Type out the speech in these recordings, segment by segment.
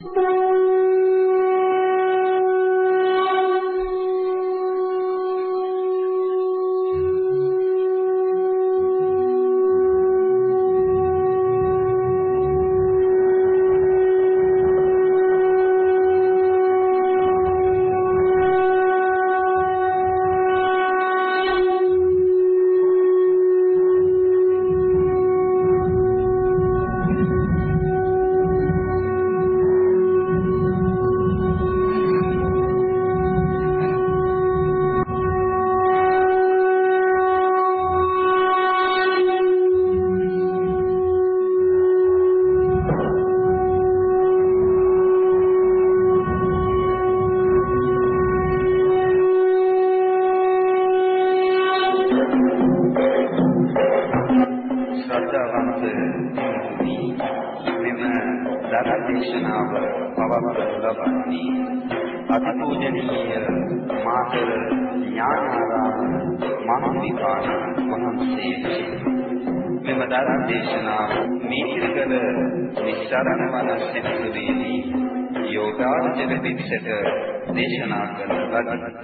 Bye. ධර්ම දේශනාව පවත්වනු ලබන්නේ අතිපූජනීය මාතර ඥානාරාම මහාවිපාණ වහන්සේ මෙම ධර්ම දේශනාව මේතිගල නිස්සරණ වන සෙනසුරේදී යෝගාචර පිටසට දේශනා කරන ලද.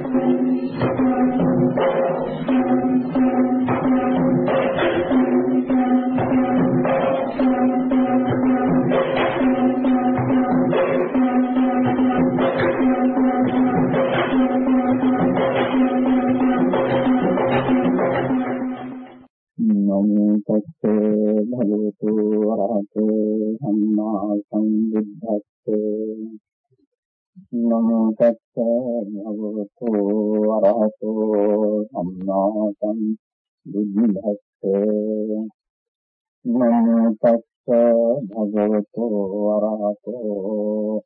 භගවතු වරහතෝ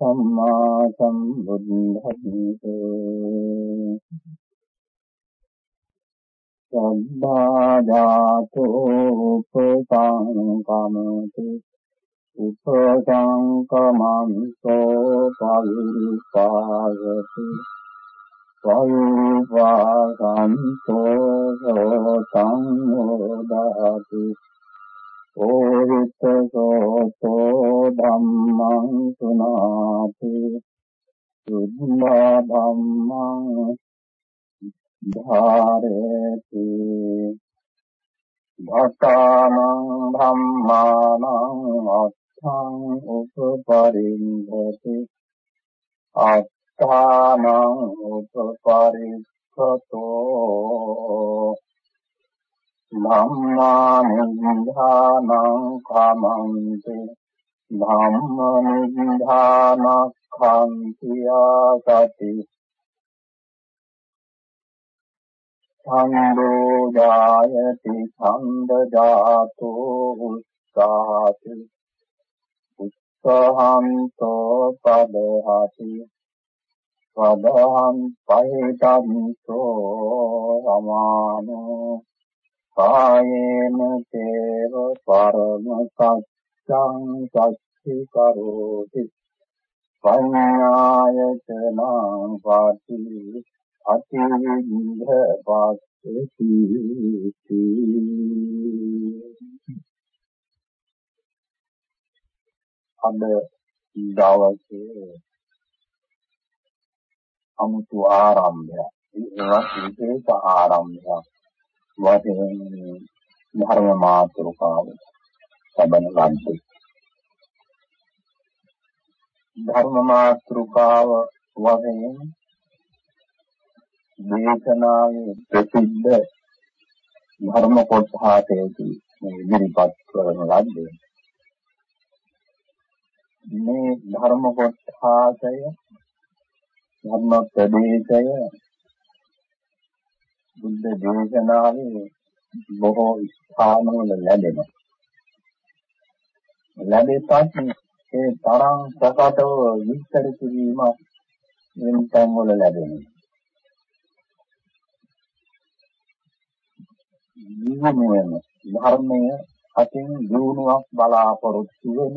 සම්මා සම්බුද්ධිහෝ සබ්බාජාතෝ උපසංකමති උපසංකමන්තෝ පරිපායති වයෝපාසන්තෝ සෝතං හෝදාති ඕවිතසෝතෝ ධම්මං සුනාති සුද්ධා ධම්මං ධාරේති. භාතානං ධම්මානං අත්තං උපපරිම්භති අත්තානං උපපරිස්සතෝ ධම්මානිධානං කමන්ති ධම්මනිධානක්ඛන්ති ආසති ඡන්தோ ජායති ඡන්ද ධාතෝ උස්සාති උස්සහන්තෝ පදහති පදහං පහිතං සෝ සමානෝ කායේන චේව පරම සත්‍යං සච්චි කරෝති. පඤ්ඤාය චනං පාති අතිවිද්ධ පාස්සති අද දවසේ අමුතු ආරම්භයක්. ඒවත් විශේෂ ආරම්භයක්. වාදයෙන් ධර්ම මාතෘකාව සබන ලද්දේ. ධර්ම මාතෘකාව වශයෙන් දේශනාවේ ප්‍රසිද්ධ ධර්ම කොටස හතේදී මේ ඉදිරිපත් කරන ලද්දේ. මේ ධර්ම කොටසය ධර්ම ප්‍රදේශය බුද්ධ දේශනාවේ බොහෝ ස්ථානවල ලැබෙනවා. ලැබෙපත් ඒ තරම් සකටව විස්තර කිරීම වෙන තැන්වල ලැබෙනවා. නිවනම ධර්මය අතින් දිනුවක් බලාපොරොත්තු වෙන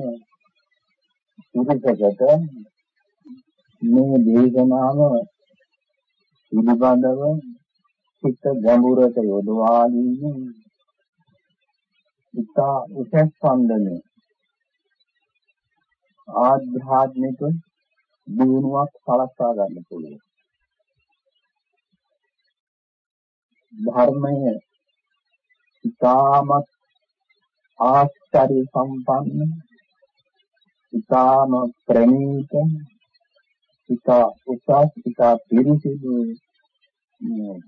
සුදුසකට මේ දේශනාව පිළිබඳව සිත ගැඹුරට යොදවා දීමෙන් ඉතා උසස් සම්දනේ ආධ්‍යාත්මික දියුණුවක් සලසා ගන්න පුළුවන්. ධර්මය ඉතාමත් ආශ්චර්ය සම්පන්න ඉතාම ප්‍රණීත ඉතා උසස් ඉතා පිරිසිදු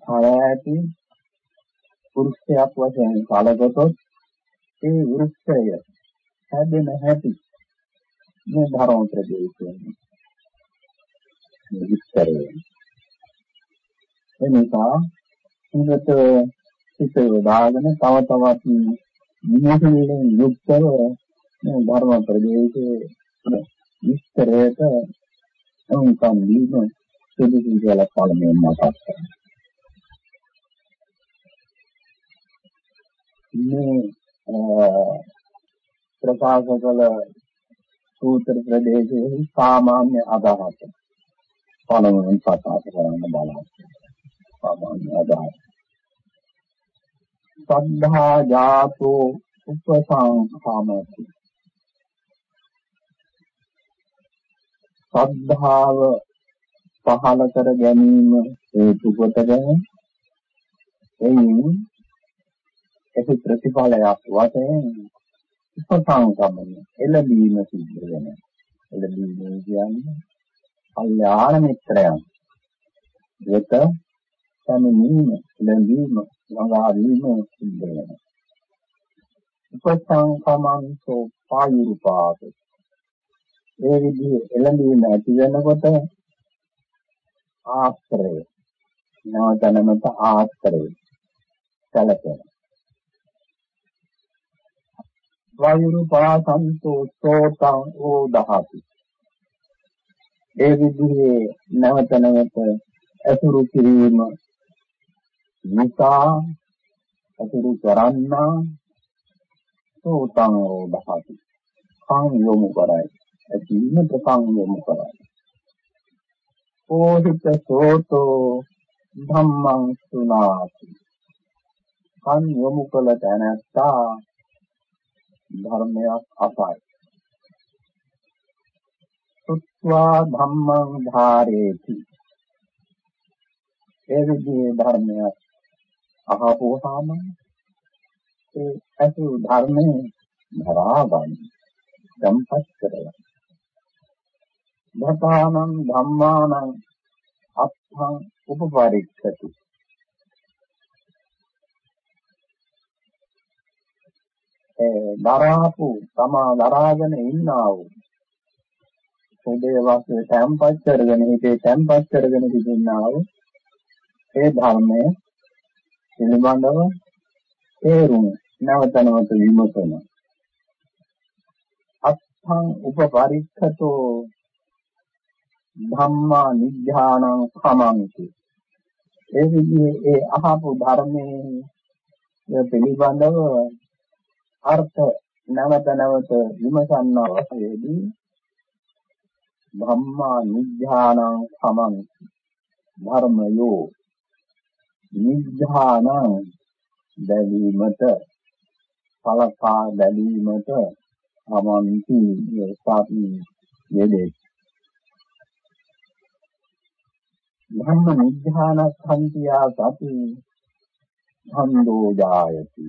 ඵලයටි පුරුෂයක් වශයෙන් කලකොටොත් ඒ වෘක්ෂය හැදෙන හැටි මේ ධර්ම ප්‍රදේශයේ විස්තරය එනිසා හොඳට සිත යොදාගෙන තව තවත් විමසීමෙන් යුක්තව මේ ධර්ම ප්‍රදේශයේ විස්තරයට උන්කම් දීම සුදුසු කියලා පළමුවෙන් මතක් කරනවා. මේ ප්‍රකාශ කළ සූත්‍ර ප්‍රදේශයේ සාමාන්‍ය අදහස පළමුවෙන් ප්‍රකාශ කරන්න බලන්න. සාමාන්‍ය අදහස. සද්ධා ජාතෝ උපසංඛාමති. සද්ධාව පහළ කර ගැනීම හේතු කොටගෙන එයින් එහි ප්‍රතිඵලයක් වශයෙන් උපසංකමන එළඹීම සිද්ධ වෙනවා. එළඹීම කියන්නේ කල්යාණ මිත්‍රයන් වෙත සමනීම එළඹීම ළඟා වීම සිද්ධ වෙනවා. උපසංකමන්තෝ පායුරුපාද ඒ විදිහේ එළඹීම ඇති වෙනකොට ආශ්‍රය නවතනමත ආශ්‍රය සැලකෙන වයුරුපාසන්තෝ සෝතං ඕදහති ඒ විදිහේ නැවත නැවත අසුරු කිරීම නිසා අසුරු කරන්නා සෝතං ඕදහති කං යොමු කරයි. ඇතිවීමට කං යොමු කරයි. ඕහිත සෝතෝ ධම්මං සුනාති. කන් යොමු කළ තැනැත්තා ධර්මයක් අසයි. සුත්වා ධම්මං ධාරේති. ඒ විදිහේ ධර්මයක් අහපුවාම ඒ අසු ධර්මයේ ධරා ගන්න. සම්පත් කරලා. ධතානං ධම්මානං අත්ථං උපපරික්ඛති දරාපු තමා දරාගෙන ඉන්නා වූ. හෘදේ වාසයේ තැම්පත් කරගෙන හිතේ තැම්පත් කරගෙන සිටිනා වූ ඒ ධර්මය පිළිබඳව තේරුම නැවත නැවත විමසන. අත්ථං උපපරික්ඛතෝ ධම්මා නිඥානං සමන්ති. ඒ විදිහේ ඒ අහපු ධර්මයේ පිළිබඳව අර්ථ නැවත නැවත විමසන්නා වශයෙන්දී ධම්මා නිඥානං සමන්ති. ධර්මයෝ නිඥානං බැලීමට සලකා බැලීමට සමන්ති යසාපි යෙදේ ධම්ම නිඥානස්කන්ධියා සති ධම්මෝ ජායති.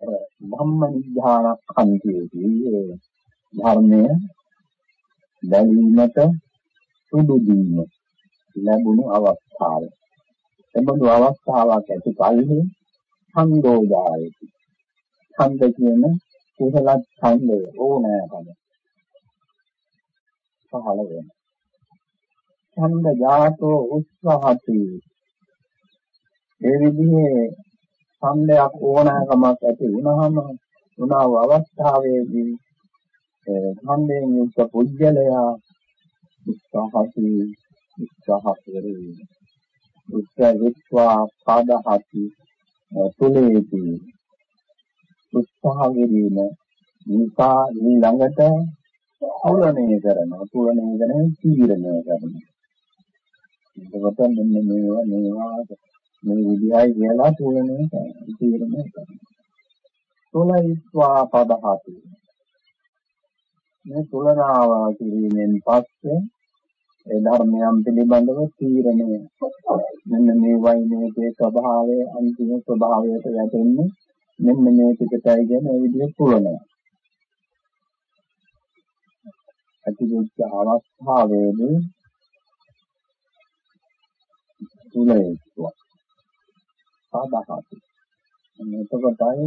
ධම්ම නිඥානස්කන්ධයේදී ධර්මය බැලීමට සුදු දීම ලැබුණු අවස්ථාව. එබඳු අවස්ථාවක් ඇති කලෙහි ඡන්தோ ජායති ඡන්ද කියන කුසල ඡන්දය ඕනෑකම පහළ වෙනවා. ඡන්ද ජාතෝ උත්සාහති ඒ විදිහේ ඡන්දයක් ඕනෑකමක් ඇති වුණාම උනාව අවස්ථාවේදී ඡන්දයෙන් යුක්ත පුජ්‍යලයා උත්සාහති උත්සාහ කෙරේ උත්සාහිත්වා පාදහති තුලේති. උත්සාහ කිරීම නිසා ඊළඟට තුලණය කරනවා තුලණය කරන තීරණය කරනවා. එතකොට මෙන්න මේවා මේවා මේ විදිහයි කියලා තුලණය කරනවා තීරණය කරනවා තුලයිස්වා පදහති මේ තුලරාව කිරීමෙන් පස්සේ ඒ ධර්මයන් පිළිබඳව තීරණය. මෙන්න මේ වයින්ගේ ස්වභාවය අන්තිම ස්වභාවයට වැටෙන්නේ. මෙන්න මේ පිටතයි කියන ඒ විදිහට තුලනවා අතිවිච්ඡ අවස්ථාවේදී තුලේක්වා සාධාහති එතකොටයි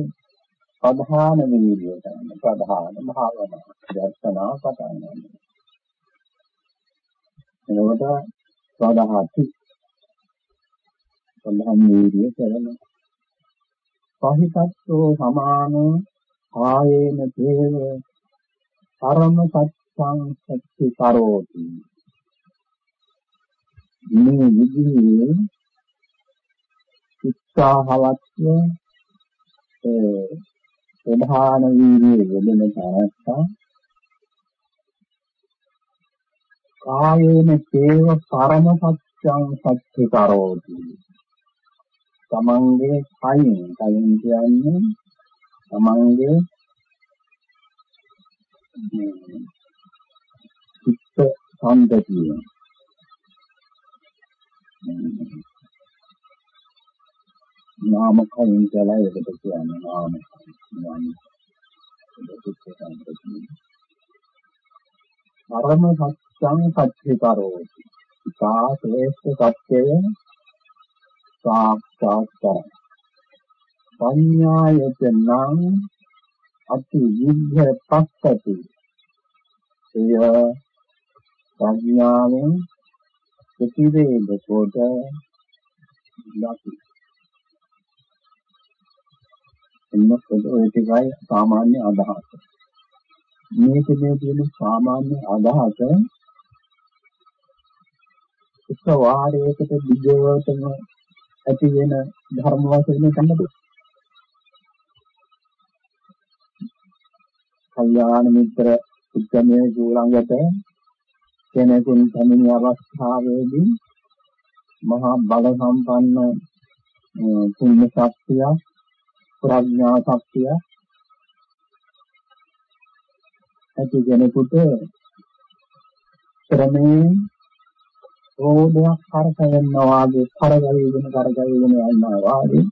ප්‍රධාන වීර්යය තමයි ප්‍රධාන භාවනාව දර්ශනා පටන් ගන්නවා. එතකොට සාධාහති ප්‍රධාන වීර්යය කරනවා. පහිතස්සෝ සමාන ආයේන තේව පරම සත්‍යං සත්‍ය කරෝති මේ විදිහේ උත්සාහවත්ව ඒ ප්‍රධාන වීර්යය යෙදෙන තරස්සා කායේන තේව පරම සත්‍යං සත්‍ය කරෝති තමන්ගේ කයින් කයින් කියන්නේ තමන්ගේ චිත්ත සම්පතිය නාම කයින් කියලා එකට කියන්නේ නාම නාම චිත්ත සම්පතිය පරම සත්‍යං සත්‍ය කරෝති සාසේෂ්ඨ සත්‍යය සාක්ෂාත් කරයි පඤ්ඤායතනං අති විද්ධ පස්සති එය ප්‍රඥාවෙන් ප්‍රතිවේද කොට ලකි එන්නකොට ඔය ටිකයි සාමාන්‍ය අදහස. මේකේ තියෙන සාමාන්‍ය අදහස එක වාරයකට දිගටම ඇති වෙන ධර්ම වශයෙන් ගන්නද කල්යාණ මිත්‍ර උද්ගමයේ ගෝලංගට කෙනෙකුන් පැමිණි අවස්ථාවේදී මහා බල සම්පන්න පුණ්‍ය ශක්තිය ප්‍රඥා ශක්තිය ඇති කෙනෙකුට ක්‍රමයෙන් රෝධයක් කරකවනවා වගේ කරගවිගෙන කරගවිගෙන යනවා වාගේ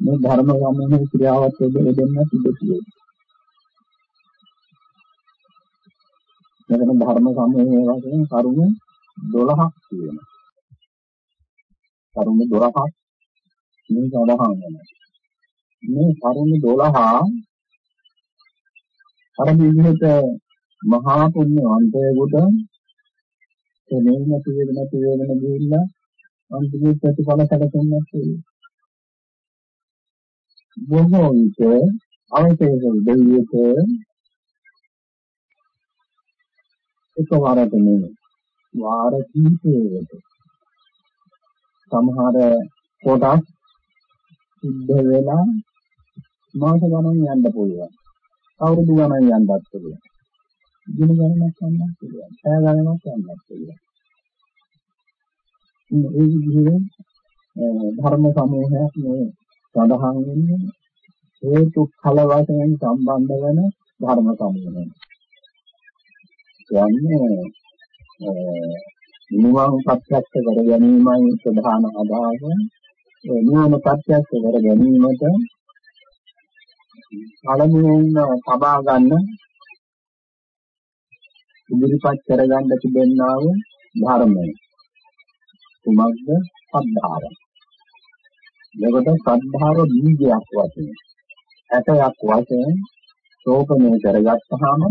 මේ ධර්ම සම්මෝහ ක්‍රියාවත් දෙන්න සිදුතියි. මෙතන ධර්ම සම්මෝහයේ වශයෙන් කරුණු 12ක් තියෙනවා. කරුණු 12ක් මේ සඳහන් වෙනවා. මේ කරුණු 12 අර විදිහට මහා පුණ්‍යවන්තයෙකුට එනේ නැති වෙන නැති වෙන ගිහිල්ලා අන්තිම ප්‍රතිඵල සැලසෙන්නත් තියෙනවා. බොහෝ විට අවශ්‍යක දෙවියක එකවරට නෙමෙයි වාර කීපයකට සමහර කොටස් සිද්ධ වෙලා මාස ගණන් යන්න පුළුවන්. අවුරුදු ගණන් යන්නත් පුළුවන්. දින ගණනක් යන්නත් පුළුවන්. පැය ගණනක් යන්නත් පුළුවන්. මේ විදිහේ ධර්ම සමූහයක් මේ සඳහන් වෙන්නේ හේතු ඵල වශයෙන් සම්බන්ධ වෙන ධර්ම සමූහය. කියන්නේ නිවන් ප්‍රත්‍යක්ෂ කර ගැනීමයි ප්‍රධාන අදහස. ඒ නිවන ප්‍රත්‍යක්ෂ කර ගැනීමට පළමුවෙන් සබා ගන්න ඉදිරිපත් කරගන්න තිබෙනා වූ ධර්මය. කුමක්ද? සද්ධාව. එතකොට සද්ධාව බීජයක් වශයෙන් ඇටයක් වශයෙන් සෝපණය කරගත්තාම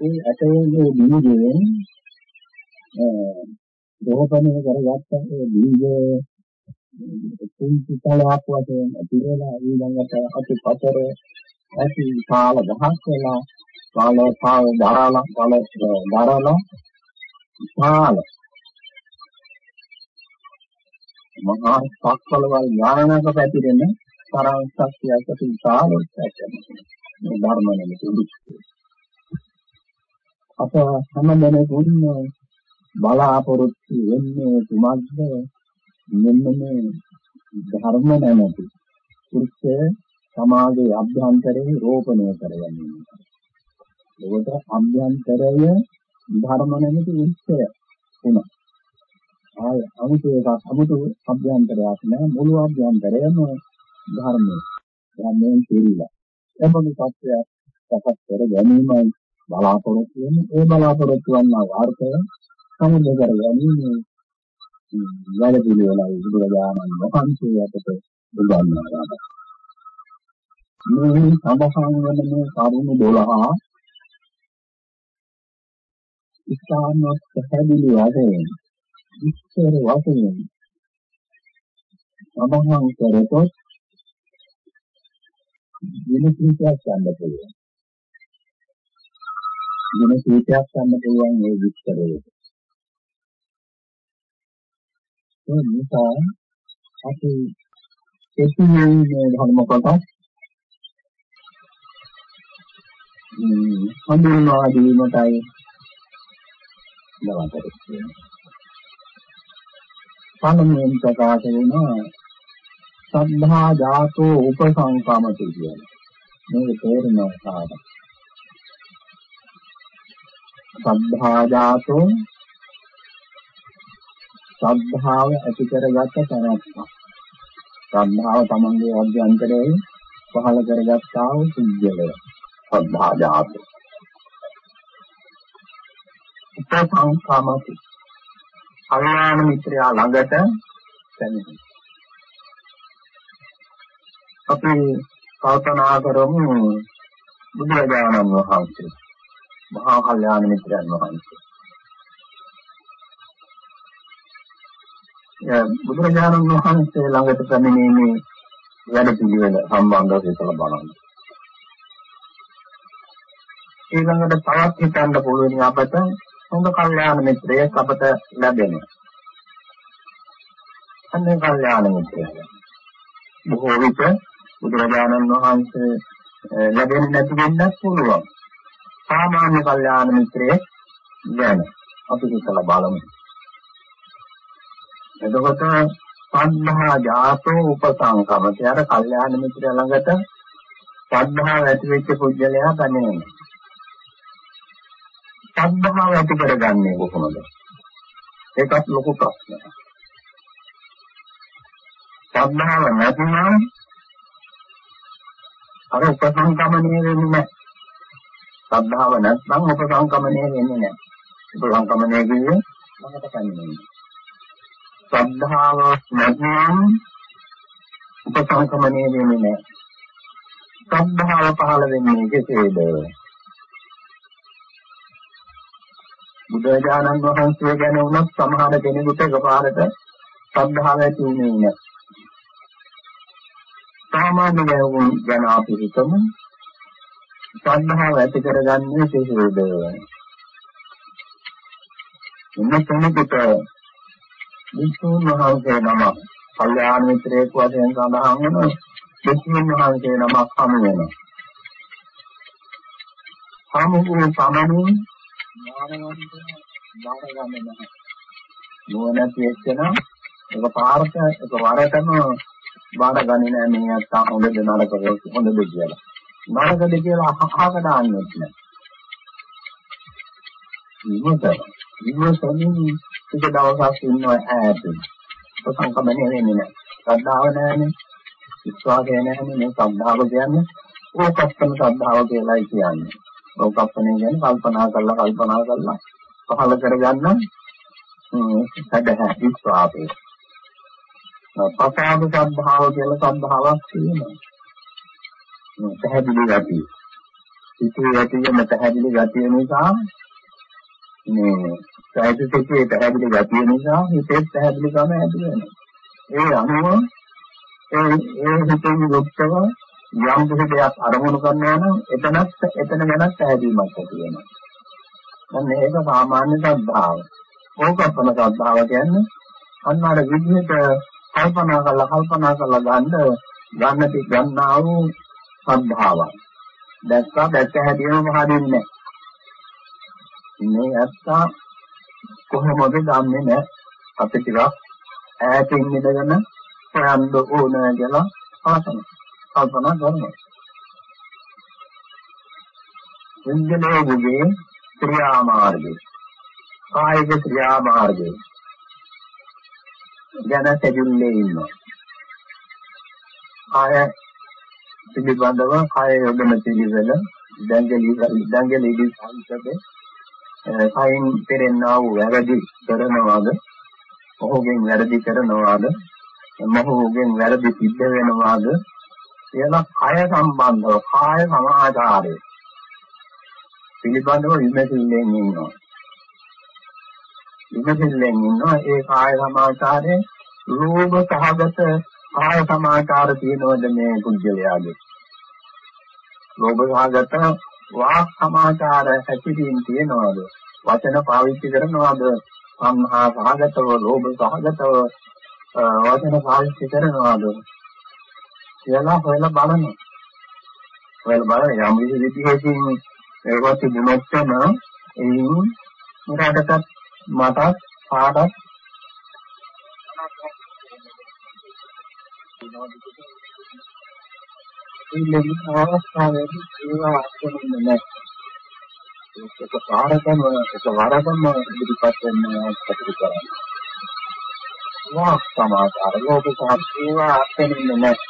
ඒ ඇටයේ බීජයෙන් රෝපණය කරගත්ත ඒ බීජය කුංචි කලාවක් වශයෙන් ඇතිවෙලා ඊළඟට අති පතර ඇති කාල දහස් වෙලා කාල පාව දරාලා කාල දරාලා කාල මහා සක්වලවල් ඥානක පැතිරෙන තරම් ශක්තියක තිතාලොත් ඇතිවෙනවා මේ ධර්ම නෙමෙයි අප හැම දෙනෙකුම බලාපොරොත්තු වෙන්නේ කුමක්ද? මෙන්න මේ ධර්ම නැමැති කුෂ්‍ය සමාජයේ අභ්‍යන්තරේ රෝපණය කරගන්න. ඒකට අභ්‍යන්තරය ධර්ම නැමැති විශ්ය වෙනවා. ආය අමුතු එකක් අමුතු අභ්‍යන්තරයක් නෑ මුළු අභ්‍යන්තරයම ධර්මයේ. ධර්මයෙන් පිළිලා. එබඳු සත්‍යයක් සකස් කර ගැනීමයි බලාපොරොත්තු වෙන්නේ. ඒ බලාපොරොත්තු වන්නා වාර්තය සමුද කර ගැනීම වැඩ පිළිවෙලයි බුදුරජාණන් වහන්සේ අපට උගන්වනවා. මේ සඳහන් වන මේ කරුණු 12 ඉස්හානවත් පැහැදිලි වශයෙන් විස්තර වශයෙන් සඳහන් කරතොත් වෙන කීපයක් ගන්න පුළුවන්. වෙන කීපයක් ගන්න පුළුවන් මේ විස්තරය. ඒ නිසා අපි එතුමිය ධර්ම කොටස් හඳුන්වා දීමටයි දවසට කියන්නේ. පළමුවෙන් ප්‍රකාශ වෙනවා සද්ධා ජාතෝ උපසංකමති කියන්නේ. මේක තේරෙනවා කාටද? සද්ධා ජාතෝ සද්ධාව ඇති කරගත්ත තැනක්. සද්ධාව තමන්ගේ අභ්‍යන්තරයේ පහළ කරගත්තා වූ සිද්ධිය. සද්ධා ජාතෝ. උපසංකමති. කල්යාණ මිත්‍රයා ළඟට පැමිණෙනවා. අපි කල්පනා කරමු බුදුරජාණන් වහන්සේ මහා කල්යාණ මිත්‍රයන් වහන්සේ. බුදුරජාණන් වහන්සේ ළඟට පැමිණීමේ වැඩ පිළිවෙල සම්බන්ධව හිතලා බලන්න. ඊළඟට තවත් හිතන්න පුළුවන් අපට හොඳ කල්යාණ මිත්‍රයෙක් අපට ලැබෙනවා. අන්නේ කල්යාණ මිත්‍රයෙක්. බොහෝ විට බුදුරජාණන් වහන්සේ ලැබෙන්නේ නැති වෙන්නත් පුළුවන්. සාමාන්‍ය කල්යාණ මිත්‍රයෙක් ගැන අපි හිතලා බලමු. එතකොට සද්ධා ජාතෝ උපසංකමති අර කල්යාණ මිත්‍රය ළඟට සද්ධාව ඇති වෙච්ච පුජ්‍යලයා දැනෙනවා. සද්ධාව ඇති කරගන්නේ කොහොමද? ඒකත් ලොකු ප්‍රශ්නයක්. සද්ධාව නැතිනම් අර උපසංකමණය වෙන්නේ නැහැ. සද්ධාව නැත්නම් උපසංකමණය වෙන්නේ නැහැ. උපසංකමණය කියන්නේ මොකට කියන්නේ? සද්ධාව නැත්නම් උපසංකමණය වෙන්නේ නැහැ. සද්ධාව පහළ වෙන්නේ කෙසේද? බුදුරජාණන් වහන්සේ ගැන වුණත් සමහර කෙනෙකුට එකපාරට සද්ධාව ඇති වෙන්නේ නැහැ. සාමාන්‍ය ගැවුම් ගැන අපි හිතමු. සද්ධාව ඇති කරගන්නේ කෙසේද? එන්න කෙනෙකුට විසුණු වහන්සේ නම කල්යාණ මිත්‍රයෙක් වශයෙන් සඳහන් වෙන විසුණු වහන්සේ නමක් හමු වෙනවා. හමු වූ පමණින් ඥානවන්ත බාර ගන්න නැහැ. නුවණැති එක්කන එක පාරක එක වරටම බාර ගන්නේ නැහැ මේ අත්තා හොඳද නරකද හොඳද කියලා. නරකද කියලා අහක දාන්නෙත් නැහැ. විමත විමසමින් ටික දවසක් ඉන්නවා ඈතින්. සංකමනේ වෙන්නේ නැහැ. ශ්‍රද්ධාව නැහැනේ. විශ්වාසය නැහැනේ මේ ශ්‍රද්ධාව කියන්නේ ඕකස්සම ශ්‍රද්ධාව කියලායි කියන්නේ. ඕකස්සම කියන්නේ කල්පනා කරලා කල්පනා කරලා පහල කරගන්න සැදහැ විශ්වාසය. පසාද ශ්‍රද්ධාව කියලා ශ්‍රද්ධාවක් තියෙනවා. පැහැදිලි ගතිය. සිතේ ඇති වෙන පැහැදිලි ගතිය නිසා මේ සාහිත්‍යයේ පැහැදිලි ගතිය නිසා හිතේ පැහැදිලිකම ඇති වෙනවා. ඒ අනුව ඒ ඒ හිතෙන් යුක්තව යම් කිසි දෙයක් අරමුණු කරනවා නම් එතනත් එතන ගැනත් පැහැදීමක් ඇති වෙනවා. දැන් මේක සාමාන්‍ය ශ්‍රද්ධාව. ඕකප්පන ශ්‍රද්ධාව කියන්නේ අන්න අර විදිහට කල්පනා කරලා කල්පනා කරලා ගන්න ගන්න තිය ගන්නා වූ ශ්‍රද්ධාවක්. දැක්කා දැක්ක හැටිම පහදින්නේ මේ ඇත්තා කොහොමද දන්නේ නැහැ. අපි ටිකක් ඈතින් ඉඳගෙන හොයන්න ඕන කියලා කල්පනා කල්පනා කරනවා. පුද්ගලයාගේ ක්‍රියා මාර්ගය කායික ක්‍රියා මාර්ගය ගැන සැදුල්ලේ ඉන්නවා කාය පිළිබඳව කාය යොදන පිළිවෙල දැඟලි දැඟලි සංකප්පේ කයින් පෙරෙන්නා වූ වැරදි කරනවාද? ඔහුගෙන් වැරදි කරනවාද? මොහුගෙන් වැරදි සිද්ධ වෙනවාද? කියලා කය සම්බන්ධව කාය සමාචාරය පිළිබඳව විමසිල්ලෙන් ඉන්නවා. විමසිල්ලෙන් ඉන්නවා ඒ කාය සමාචාරයේ රූප සහගත කාය සමාචාර තියෙනවද මේ පුජ්‍යලයාගේ ලෝභ සහගත වාක් සමාචාර හැසිරීම තියනවාද? වචන පාවිච්චි කරනවාද? සංහා සහගතව ලෝභ සහගතව වචන පාවිච්චි කරනවාද? කියලා හොයලා බලන්න හොයලා බලන්න යම් කිසි විදිහකින් ඒවත් තිබුණොත්ම එයින් මටත් මටත් පාඩක්. ඉල්ලෙන අවස්ථාවේදී ඒවා අත්දැකීම නැහැ. ඒක පාරකම ඒක වරදම ඉදිරිපත් වෙන කටයුතු කරන්නේ. වාක් සමාචාර ලෝක සාපේවා අත්දැකීම නැහැ.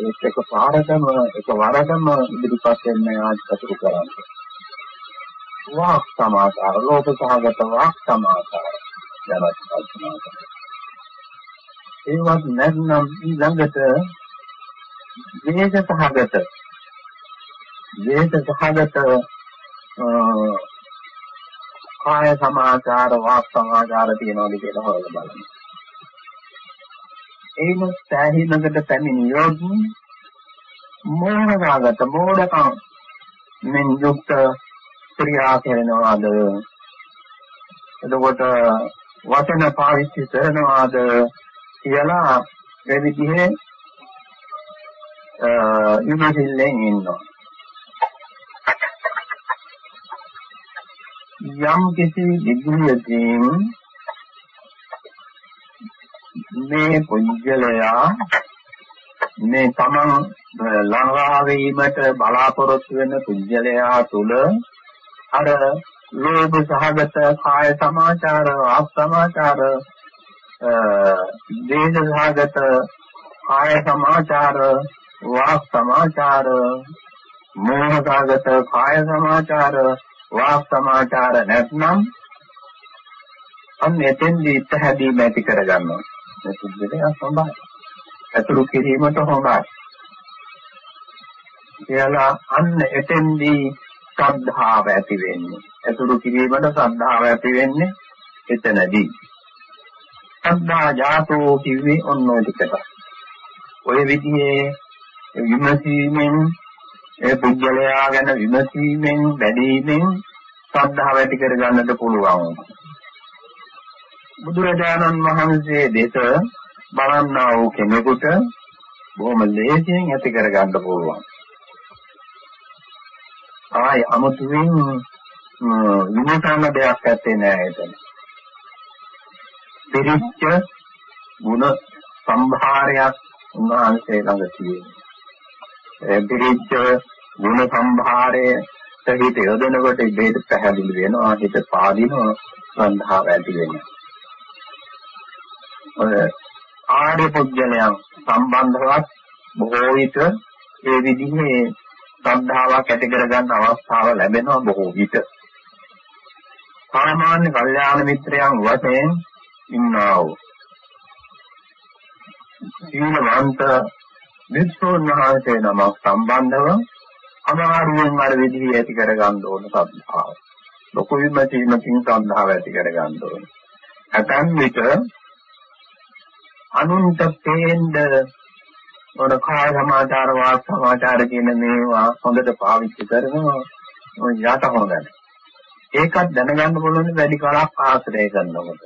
ඒක එක පාරකම ඒක වරදම ඉදිරිපත් වෙන කටයුතු කරන්නේ. වාක් සමාචාර ලෝක සහගත වාක් සමාචාර ජනත් සමාචාර. ඒවත් නැත්නම් ඊළඟට වේද සහගත වේද සහගත කාය සමාචාර වාක් සමාචාර තියනවාද කියලා හොයලා බලන්න. ඒම සෑහීමකට පැමිණියොත් මෝහගත මෝඩකම් මෙන් යුක්ත ක්‍රියා කරනවාද එතකොට වචන පාවිච්චි කරනවාද කියලා ඒ විදිහේ විමසිල්ලෙන් ඉන්නවා. යම් කිසි විදිහකින් මේ පුජ්‍යලයා මේ තමන් ළඟා වීමට බලාපොරොත්තු වෙන පුජ්‍යලයා තුල අර ලෝභ සහගත කාය සමාචාර ආස් සමාචාර දේහ සහගත කාය සමාචාර වාක් සමාචාර මෝහගත කාය සමාචාර වාක් සමාචාර නැත්නම් අන්න එතෙන්දී පැහැදිලි නැති කරගන්නවා. මේ සිද්ධිය හොඳයි. අතුරු කිරීමට හොඳයි. කියලා අන්න එතෙන්දී ශ්‍රද්ධාව ඇති වෙන්නේ. අතුරු කිරීමට ශ්‍රද්ධාව ඇති වෙන්නේ එතනදී. ශ්‍රද්ධා ජාතෝ කිව්වේ ඔන්න ඔය ටිකට ඔය විදිහේ විමසීමෙන් ඒ පුද්ගලයා ගැන විමසීමෙන් බැඳීමෙන් ශ්‍රද්ධාව ඇති කර ගන්නට පුළුවන්. බුදුරජාණන් වහන්සේ දෙස බලන්නා වූ කෙනෙකුට බොහොම ලේසියෙන් ඇති කර ගන්න පුළුවන්. ආයි අමුතුවෙන් විමසන්න දෙයක් නැත්තේ නෑ එතන. පිරිච්ච ගුණ සම්භාරයක් උන්වහන්සේ ළඟ තියෙනවා. පිරිච්ච ගුණ සම්භාරය සහිත යොදනකොට ඉබේට පැහැදිලි වෙනවා හිත පාදිනවා සන්ධාව ඇති වෙනවා. ඔය ආර්ය පුජ්‍යලයන් සම්බන්ධවත් බොහෝ විට ඒ විදිහේ ශ්‍රද්ධාවක් ඇති කරගන්න අවස්ථාව ලැබෙනවා බොහෝ විට. සාමාන්‍ය කල්යාණ මිත්‍රයන් වශයෙන් ඉන්නා වූ සීලවන්ත වික්ෂුන් වහන්සේ නමක් සම්බන්ධව අමාරුවෙන් අර විදිහේ ඇති කරගන්න ඕන සද්ධාව. ලොකු විමසීමකින් සද්ධාව ඇති කරගන්න ඕන. ඇතන් විට අනුන්ට තේන්ද ඔර කාය සමාචාර වාක් සමාචාර කියන මේවා හොඳට පාවිච්චි කරනවා ඔය යට හොඳයි. ඒකත් දැනගන්න පුළුවන් වැඩි කාලක් ආශ්‍රය කරනකොට.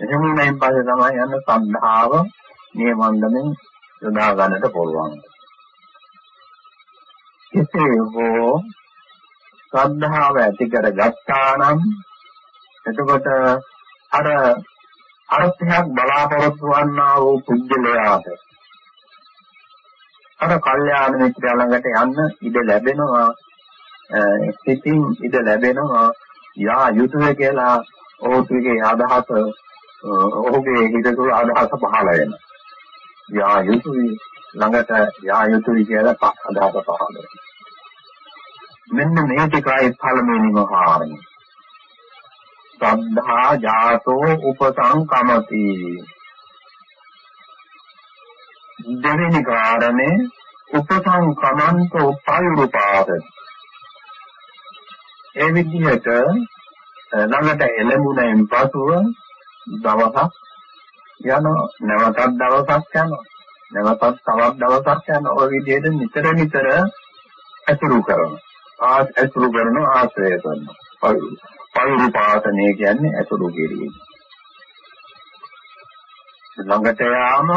එහෙම නැයින් පස්සේ තමයි යන සද්ධාව මේ වන්දනෙන් යොදා ගන්නට පුළුවන්. කෙසේ හෝ ශ්‍රද්ධාව ඇති කර ගත්තා නම් එතකොට අර අර්ථයක් බලාපොරොත්තු වන්නා වූ පුද්ගලයාට අර කල්යාණ මිත්‍රයා ළඟට යන්න ඉඩ ලැබෙනවා සිතින් ඉඳ ලැබෙනවා යා යුතුය කියලා ඔහුගේ අදහස ඔහුගේ හිත තුළ අදහස පහළ වෙනවා. යා යුතුයි ළඟට යා යුතුයි කියලා අදහස පහළ වෙනවා. මෙන්න මේ ටිකයි පළමුවෙනිම කාරණේ. සද්ධා ජාතෝ උපසංකමති. දෙවෙනි කාරණේ උපසංකමන්තෝ පයුරුපාදති. ඒ විදිහට ළඟට එළඹුණෙන් පසුව දවසක් යනවා. නැවතත් දවසක් යනවා. නැවතත් තවත් දවසක් යනවා. ඔය විදිහට නිතර නිතර ඇසුරු කරනවා. ආ ඇසුරු කරන ආශ්‍රය කරනවා. පරිපාතනය කියන්නේ ඇසුරු කිරීම. ළඟට යාම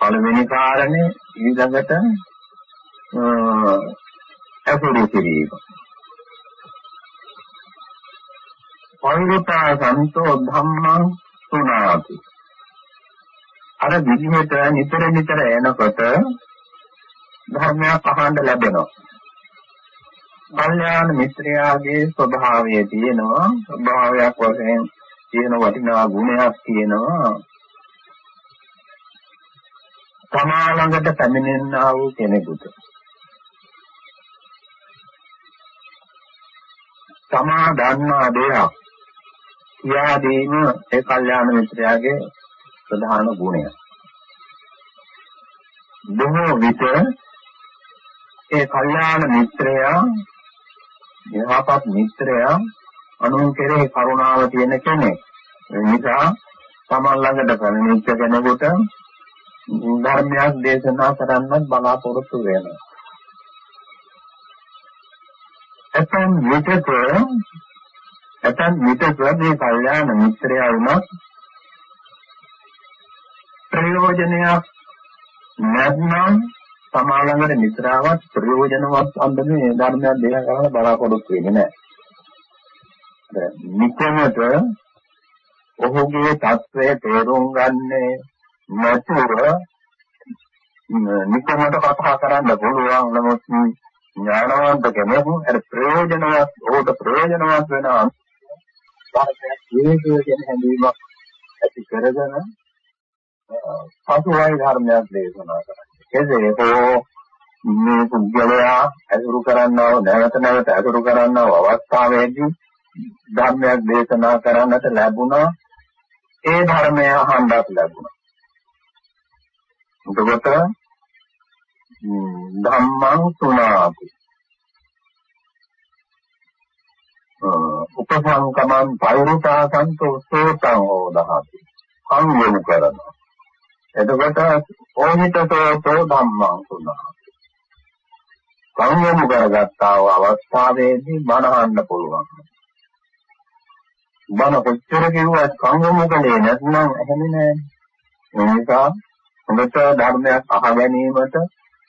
පළවෙනි කාරණේ ඊළඟට ඇසුරු කිරීම. පංගුතා සන්තෝ ධම්මං සුනාති. අර විදිහට නිතර නිතර එනකොට ධර්මයක් අහන්න ලැබෙනවා. කල්යාණ මිත්‍රයාගේ ස්වභාවය තියෙනවා. ස්වභාවයක් වශයෙන් තියෙන වටිනා ගුණයක් තියෙනවා. තමා ළඟට පැමිණෙනා වූ කෙනෙකුට. තමා දන්නා දෙයක්. කියා දීම ඒ කල්යාණ මිත්‍රයාගේ ප්‍රධාන ගුණය. බොහෝ විට ඒ කල්යාණ මිත්‍රයා යහපත් මිත්‍රයා අනුන් කෙරෙහි කරුණාව තියෙන කෙනෙක්. ඒ නිසා තමන් ළඟට පැමිණිච්ච කෙනෙකුට ධර්මයක් දේශනා කරන්නත් බලාපොරොත්තු වෙනවා. එතෙන් විටක ඇතන් විටක මේ කල්යාණ මිත්‍රයා වුණත් ප්‍රයෝජනයක් නැත්නම් සමාලංගන මිත්‍රාවත් ප්‍රයෝජනවත් අන්දමේ ධර්මයක් දෙන්න කරන්න බලාපොරොත්තු වෙන්නේ නැහැ. නිකමට ඔහුගේ தත්වය තේරුම් ගන්නේ නැතුව නිකමට කතා කරන්න පුළුවන් නමුත් ඥානවන්ත කෙනෙකු අර ප්‍රයෝජනවත් ඔහුට ප්‍රයෝජනවත් වෙන භාෂයක් ජීවිතය කියන හැඟීමක් ඇති කරගෙන පසුවයි ධර්මයක් දේශනා කරන්නේ. එසේ හෝ මේ පුද්ගලයා ඇසුරු කරන්නව නැවත නැවත ඇසුරු කරන්නව අවස්ථාවේදී ධර්මයක් දේශනා කරන්නට ලැබුණා. ඒ ධර්මය අහන්නත් ලැබුණා. එතකොට ධම්මං සුනාති උපසංකමං පෛරුතා සන්තෝ සෝතං හෝදහති කන් යොමු කරනවා එතකොට ඕහිතතෝ ධම්මං සුනාති කන් යොමු කරගත්තා වූ අවස්ථාවේදී බණහන්න පුළුවන් බණ කොච්චර කිව්වත් කන් යොමු කලේ නැත්නම් ඇහෙන්නේ නැහැ ඒ නිසා හොඳට ධර්මයක් අහ ගැනීමට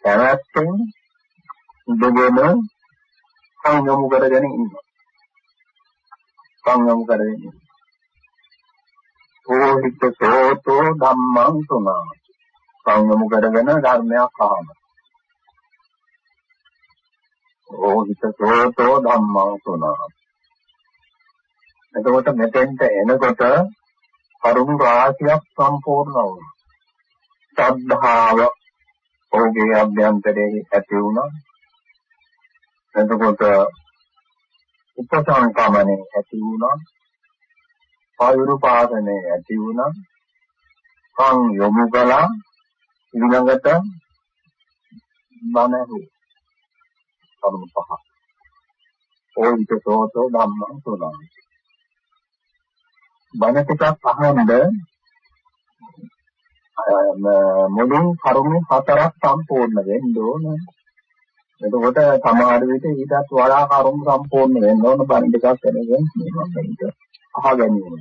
පැවැත්මෙන් ඉඳගෙන සංයම කරගෙන ඉන්නවා. සංයම කරගෙන ඉන්නවා. ඕහිත සෝතෝ ධම්මං සුනා. සංයම කරගෙන ධර්මයක් අහනවා. ඕහිත සෝතෝ ධම්මං සුනා. එතකොට මෙතෙන්ට එනකොට කරුණු රාශියක් සම්පූර්ණ වුණා. ශ්‍රද්ධාව ඔහුගේ අභ්‍යන්තරයේ ඇති වුණා. එතකොට උපසංකමනේ ඇති වුණා. ආයුරුපාදනේ ඇති වුණා. කන් යොමු කළා. ඊළඟට මනහු කරුණු පහ. ඕවිත සෝතෝ ධම්මං සෝදාන. බණ ටිකක් අහනද මුලින් කරුණු හතරක් සම්පූර්ණ වෙන්න ඕන. එතකොට සමහර විට ඊටත් වඩා කරුණු සම්පූර්ණ වෙන්න ඕන බණ ටිකක් වෙනකන් මේක අහගැනීම.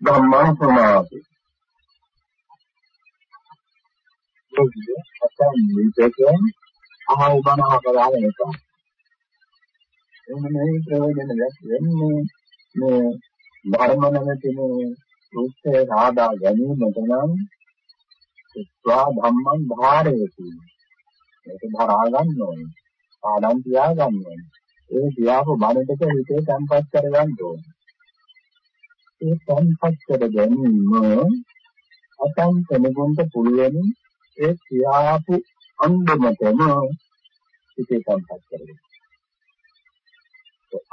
ධම්මං සමාධි. අතන් මේකෙන් අහව බණ අහගන්න එක. එන්න ප්‍රයෝජන වෙන්නේ මේ ධර්ම නැමැති මේ සූත්‍රය සාදා ගැනීමට නම් ස්වා ධම්මං ධාරයති මේක ධරා ගන්න ඕනේ පාඩම් තියාගන්න ඕනේ. ඒ තියාපු බණටක හිතේ තැම්පත් කරගන්න ඕනේ. ඒ තැම්පත් කර ගැනීම අතන් කෙනෙකුට පුළුවන් ඒ තියාපු අන්දමතම හිතේ තැම්පත් කරගන්න.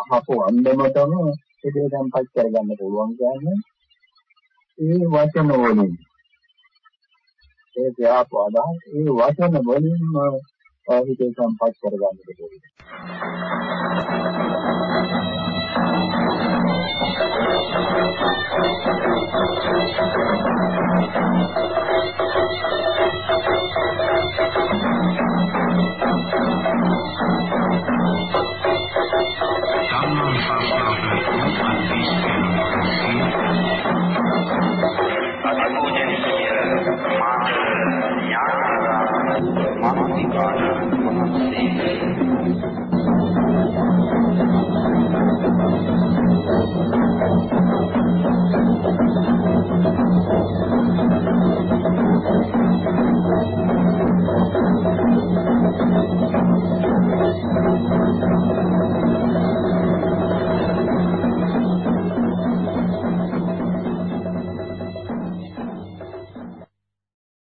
අහපු අන්දමතම හිතේ තැම්පත් කරගන්න පුළුවන් කියන්නේ ඒ වචන වලින් ඒ තියාපු අදහස් ඒ වචන වලින්ම හිතේ තැම්පත් කරගන්න පුළුවන්. God.